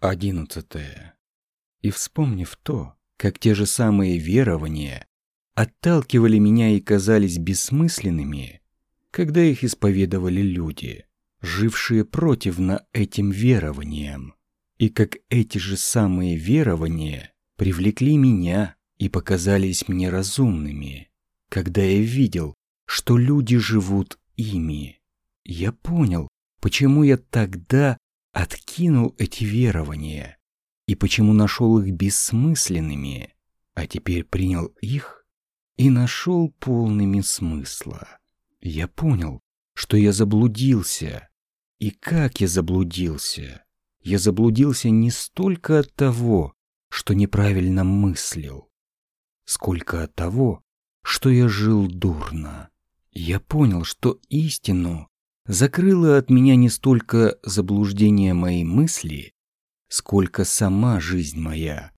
Одиннадцатое. И вспомнив то, как те же самые верования отталкивали меня и казались бессмысленными, когда их исповедовали люди, жившие противно этим верованиям, и как эти же самые верования привлекли меня и показались мне разумными, когда я видел, что люди живут ими. Я понял, почему я тогда откинул эти верования и почему нашел их бессмысленными, а теперь принял их и нашел полными смысла. Я понял, что я заблудился. И как я заблудился? Я заблудился не столько от того, что неправильно мыслил, сколько от того, что я жил дурно. Я понял, что истину закрыло от меня не столько заблуждение моей мысли, сколько сама жизнь моя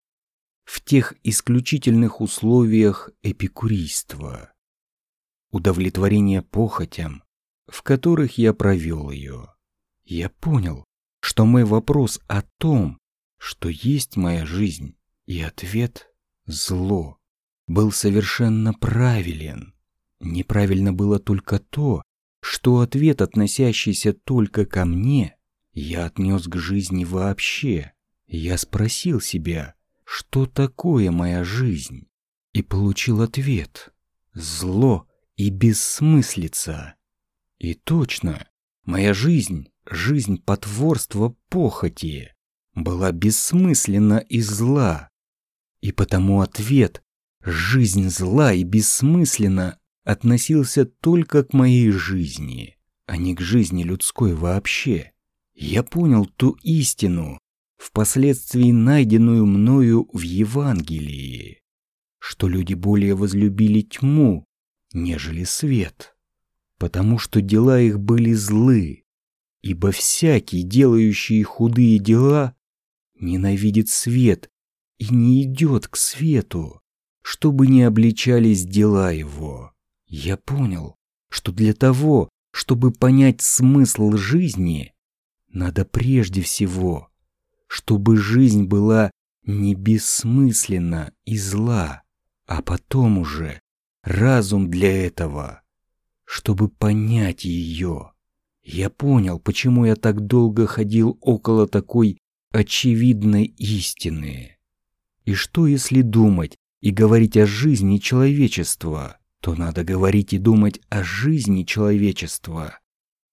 в тех исключительных условиях эпикурийства, удовлетворения похотям, в которых я провел ее. Я понял, что мой вопрос о том, что есть моя жизнь, и ответ – зло, был совершенно правилен. Неправильно было только то, что ответ, относящийся только ко мне, я отнес к жизни вообще. Я спросил себя, что такое моя жизнь, и получил ответ – зло и бессмыслица. И точно, моя жизнь, жизнь потворства похоти, была бессмысленна и зла. И потому ответ «жизнь зла и бессмысленна» относился только к моей жизни, а не к жизни людской вообще. Я понял ту истину, впоследствии найденную мною в Евангелии, что люди более возлюбили тьму, нежели свет, потому что дела их были злы, ибо всякий, делающий худые дела, ненавидит свет и не идет к свету, чтобы не обличались дела его. Я понял, что для того, чтобы понять смысл жизни, надо прежде всего, чтобы жизнь была не бессмысленна и зла, а потом уже разум для этого, чтобы понять ее. Я понял, почему я так долго ходил около такой очевидной истины. И что если думать и говорить о жизни человечества, то надо говорить и думать о жизни человечества,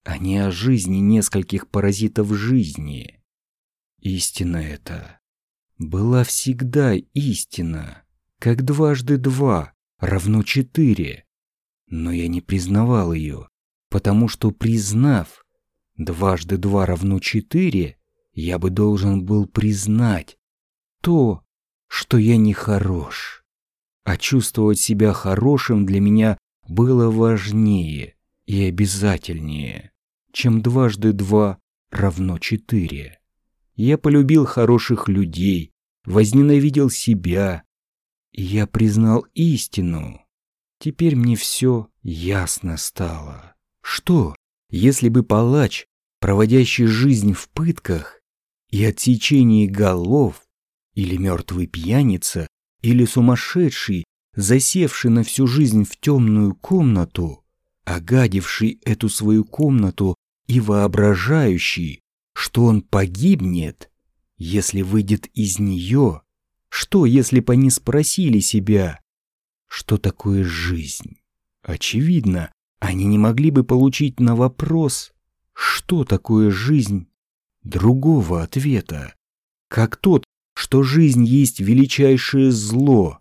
а не о жизни нескольких паразитов жизни. Истина эта была всегда истина, как дважды два равно четыре, но я не признавал ее, потому что, признав дважды два равно четыре, я бы должен был признать то, что я не хорош. А чувствовать себя хорошим для меня было важнее и обязательнее, чем дважды два равно четыре. Я полюбил хороших людей, возненавидел себя, и я признал истину. Теперь мне все ясно стало. Что, если бы палач, проводящий жизнь в пытках и отсечении голов, или мертвый пьяница, или сумасшедший, засевший на всю жизнь в темную комнату, огадивший эту свою комнату и воображающий, что он погибнет, если выйдет из нее, что, если бы они спросили себя, что такое жизнь? Очевидно, они не могли бы получить на вопрос, что такое жизнь, другого ответа, как тот, что жизнь есть величайшее зло.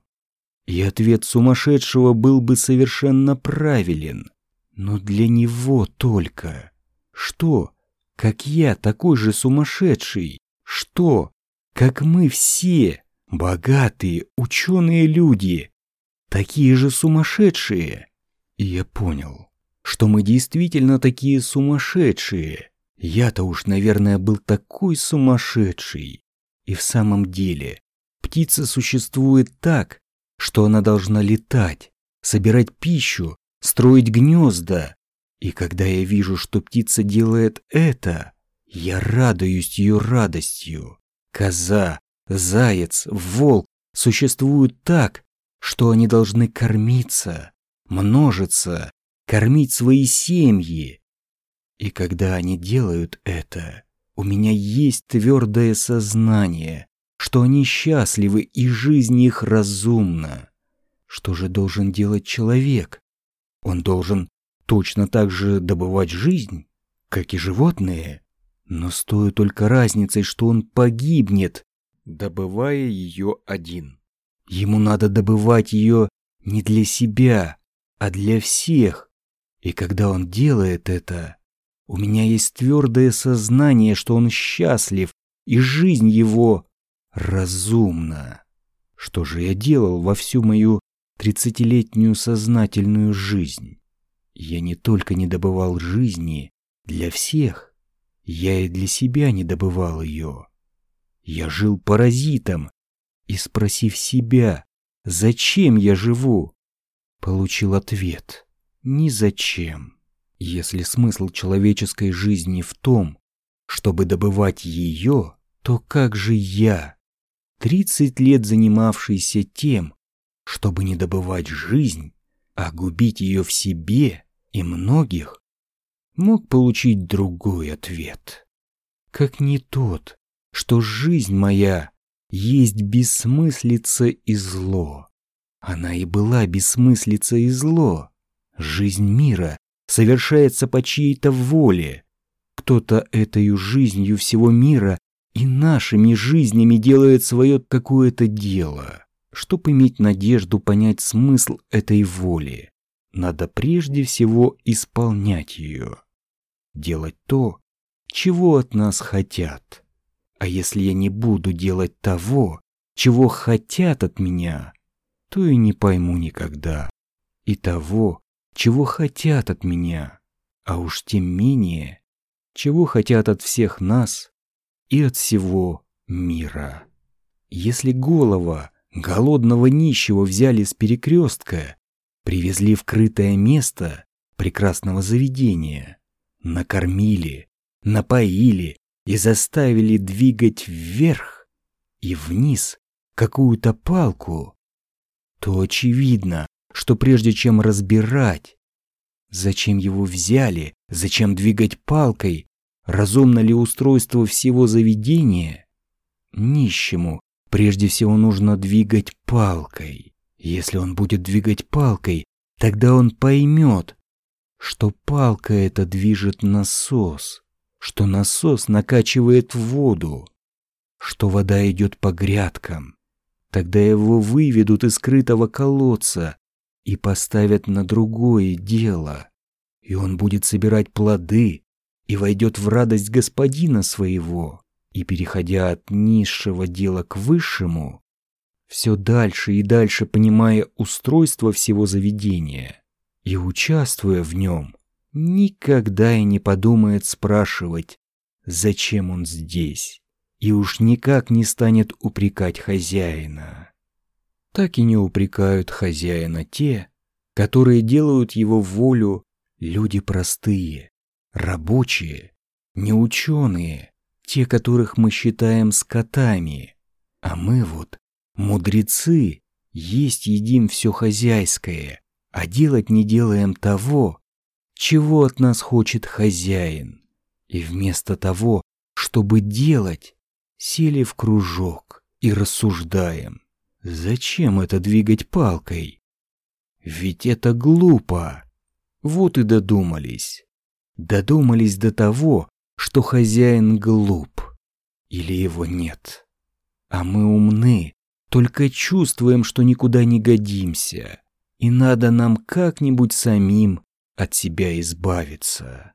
И ответ сумасшедшего был бы совершенно правилен, но для него только. Что, как я такой же сумасшедший? Что, как мы все, богатые, ученые люди, такие же сумасшедшие? И я понял, что мы действительно такие сумасшедшие. Я-то уж, наверное, был такой сумасшедший. И в самом деле, птица существует так, что она должна летать, собирать пищу, строить гнезда. И когда я вижу, что птица делает это, я радуюсь ее радостью, Коза, заяц, волк существуют так, что они должны кормиться, множиться, кормить свои семьи. И когда они делают это, у меня есть твердое сознание, что они счастливы и жизнь их разумна. Что же должен делать человек? Он должен точно так же добывать жизнь, как и животные, но с той только разницей, что он погибнет, добывая ее один. Ему надо добывать ее не для себя, а для всех. И когда он делает это, у меня есть твердое сознание, что он счастлив, и жизнь его разумна. Что же я делал во всю мою тридцатилетнюю сознательную жизнь? Я не только не добывал жизни для всех, я и для себя не добывал ее. Я жил паразитом, и, спросив себя, зачем я живу, получил ответ «ни зачем». Если смысл человеческой жизни в том, чтобы добывать ее, то как же я, 30 лет занимавшийся тем, чтобы не добывать жизнь, а губить ее в себе и многих, мог получить другой ответ. Как не тот, что жизнь моя есть бессмыслица и зло. Она и была бессмыслица и зло. Жизнь мира совершается по чьей-то воле. Кто-то этой жизнью всего мира и нашими жизнями делает свое какое-то дело. Чтобы иметь надежду понять смысл этой воли, надо прежде всего исполнять ее. Делать то, чего от нас хотят. А если я не буду делать того, чего хотят от меня, то и не пойму никогда. И того, чего хотят от меня, а уж тем менее, чего хотят от всех нас и от всего мира. Если голова голодного нищего взяли с перекрестка, привезли в крытое место прекрасного заведения, накормили, напоили и заставили двигать вверх и вниз какую-то палку, то очевидно, что прежде чем разбирать, зачем его взяли, зачем двигать палкой, разумно ли устройство всего заведения, нищему прежде всего нужно двигать палкой. Если он будет двигать палкой, тогда он поймет, что палка эта движет насос что насос накачивает воду, что вода идет по грядкам. Тогда его выведут из скрытого колодца и поставят на другое дело, и он будет собирать плоды и войдет в радость господина своего, и, переходя от низшего дела к высшему, все дальше и дальше понимая устройство всего заведения и участвуя в нем, никогда и не подумает спрашивать, зачем он здесь, и уж никак не станет упрекать хозяина. Так и не упрекают хозяина те, которые делают его волю люди простые, рабочие, неученые, те, которых мы считаем скотами, а мы вот, мудрецы, есть едим все хозяйское, а делать не делаем того, чего от нас хочет хозяин. И вместо того, чтобы делать, сели в кружок и рассуждаем. Зачем это двигать палкой? Ведь это глупо. Вот и додумались. Додумались до того, что хозяин глуп. Или его нет. А мы умны, только чувствуем, что никуда не годимся. И надо нам как-нибудь самим от себя избавиться.